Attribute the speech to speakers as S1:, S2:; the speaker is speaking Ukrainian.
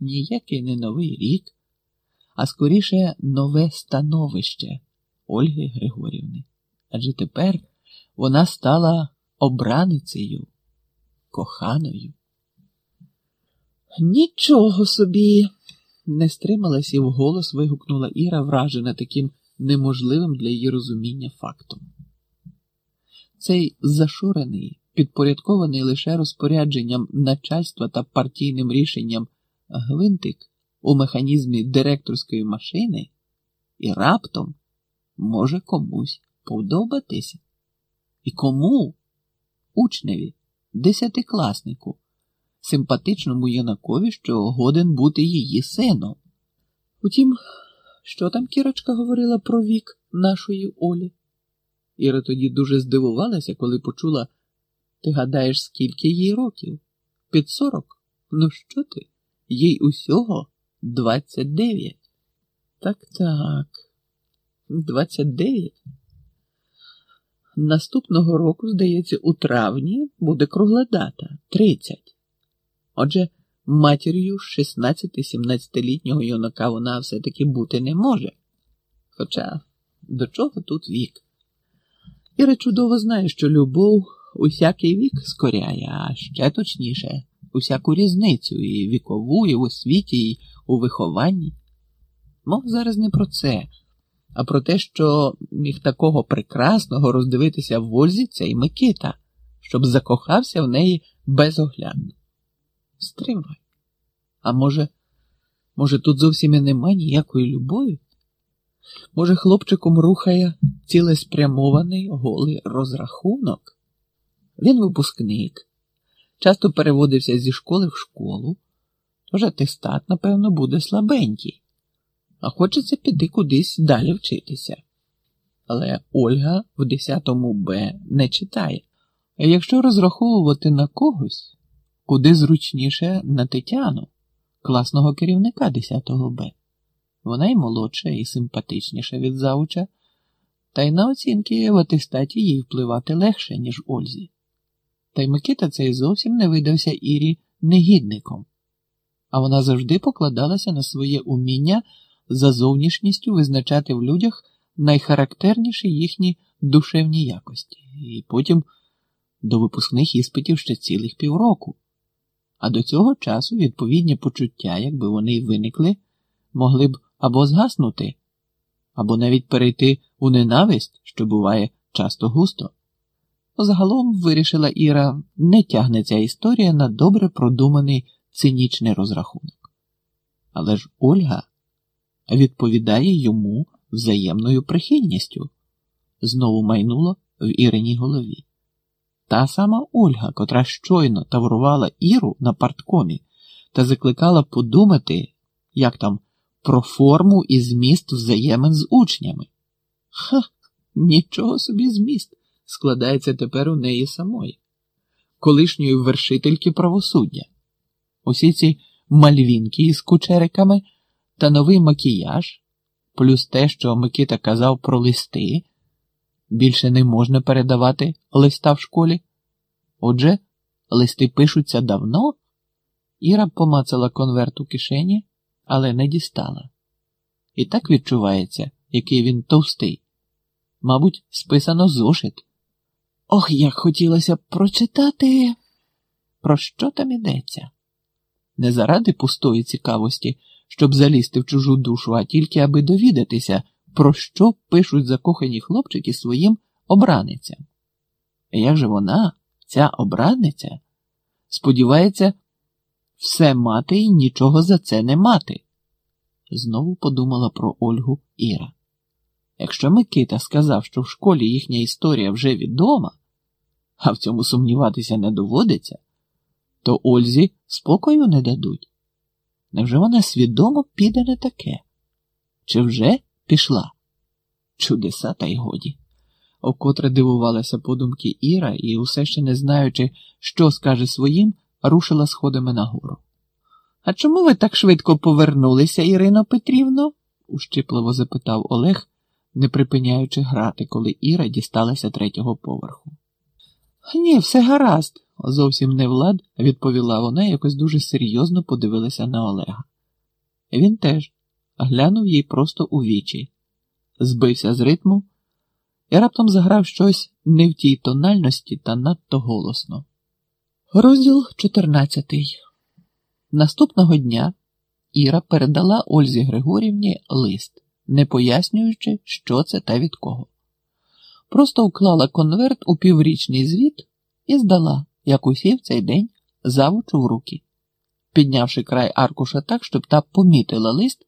S1: ніякий не новий рік, а скоріше нове становище Ольги Григорівни. Адже тепер вона стала обраницею, коханою. Нічого собі, не стрималась і вголос вигукнула Іра, вражена таким неможливим для її розуміння фактом. Цей зашурений, підпорядкований лише розпорядженням начальства та партійним рішенням гвинтик у механізмі директорської машини і раптом може комусь подобатися. І кому? Учневі, десятикласнику, симпатичному юнакові, що годен бути її сином. Утім, що там Кірочка говорила про вік нашої Олі? Іра тоді дуже здивувалася, коли почула, ти гадаєш, скільки їй років? Під сорок? Ну що ти? Їй усього двадцять дев'ять. Так, так, двадцять дев'ять. Наступного року, здається, у травні буде кругла дата тридцять. Отже, матір'ю 16-17-літнього юнака вона все-таки бути не може. Хоча до чого тут вік? Іра чудово знає, що любов усякий вік скоряє, а ще точніше, усяку різницю і вікову, і в освіті, і у вихованні. Мов зараз не про це, а про те, що міг такого прекрасного роздивитися в Ользі цей Микита, щоб закохався в неї безоглядно. Стривай. А може, може, тут зовсім і нема ніякої любові? Може, хлопчиком рухає цілеспрямований голий розрахунок? Він випускник, часто переводився зі школи в школу, тож атестат, напевно, буде слабенький, а хочеться піти кудись далі вчитися. Але Ольга в 10 Б не читає. Якщо розраховувати на когось, куди зручніше на Тетяну, класного керівника 10 Б. Вона й молодша, і симпатичніша від завуча, та й на оцінки в атестаті їй впливати легше, ніж Ользі. Та й Микита цей зовсім не видався Ірі негідником, а вона завжди покладалася на своє уміння за зовнішністю визначати в людях найхарактерніші їхні душевні якості, і потім до випускних іспитів ще цілих півроку. А до цього часу відповідні почуття, якби вони й виникли, могли б або згаснути, або навіть перейти у ненависть, що буває часто густо. Загалом, вирішила Іра, не тягне ця історія на добре продуманий цинічний розрахунок. Але ж Ольга відповідає йому взаємною прихильністю, знову майнуло в Іриній голові. Та сама Ольга, котра щойно таврувала Іру на парткомі та закликала подумати, як там, про форму і зміст взаємин з учнями. Ха, нічого собі зміст складається тепер у неї самої, колишньої вершительки правосуддя. Усі ці мальвінки із кучериками та новий макіяж, плюс те, що Микита казав про листи, більше не можна передавати листа в школі. Отже, листи пишуться давно. Іра помацала конверт у кишені, але не дістала. І так відчувається, який він товстий. Мабуть, списано зошит. Ох, як хотілося б прочитати, про що там ідеться? Не заради пустої цікавості, щоб залізти в чужу душу, а тільки аби довідатися, про що пишуть закохані хлопчики своїм обраницям. Як же вона, ця обраниця, сподівається, все мати і нічого за це не мати? Знову подумала про Ольгу Іра. Якщо Микита сказав, що в школі їхня історія вже відома, а в цьому сумніватися не доводиться, то Ользі спокою не дадуть. Невже вона свідомо піде на таке? Чи вже пішла? Чудеса, та й годі. Окотре дивувалася подумки Іра і, усе ще не знаючи, що скаже своїм, рушила сходами нагору. А чому ви так швидко повернулися, Ірино Петрівно? ущипливо запитав Олег, не припиняючи грати, коли Іра дісталася третього поверху. Ні, все гаразд, зовсім не влад, відповіла вона і якось дуже серйозно подивилася на Олега. Він теж глянув їй просто у вічі, збився з ритму і раптом заграв щось не в тій тональності та надто голосно. Розділ 14 Наступного дня Іра передала Ользі Григорівні лист, не пояснюючи, що це та від кого. Просто вклала конверт у піврічний звіт і здала, як усі в цей день завучу в руки, піднявши край аркуша так, щоб та помітила лист